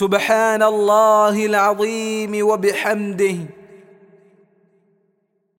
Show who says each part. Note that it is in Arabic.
Speaker 1: سبحان الله العظيم وبحمده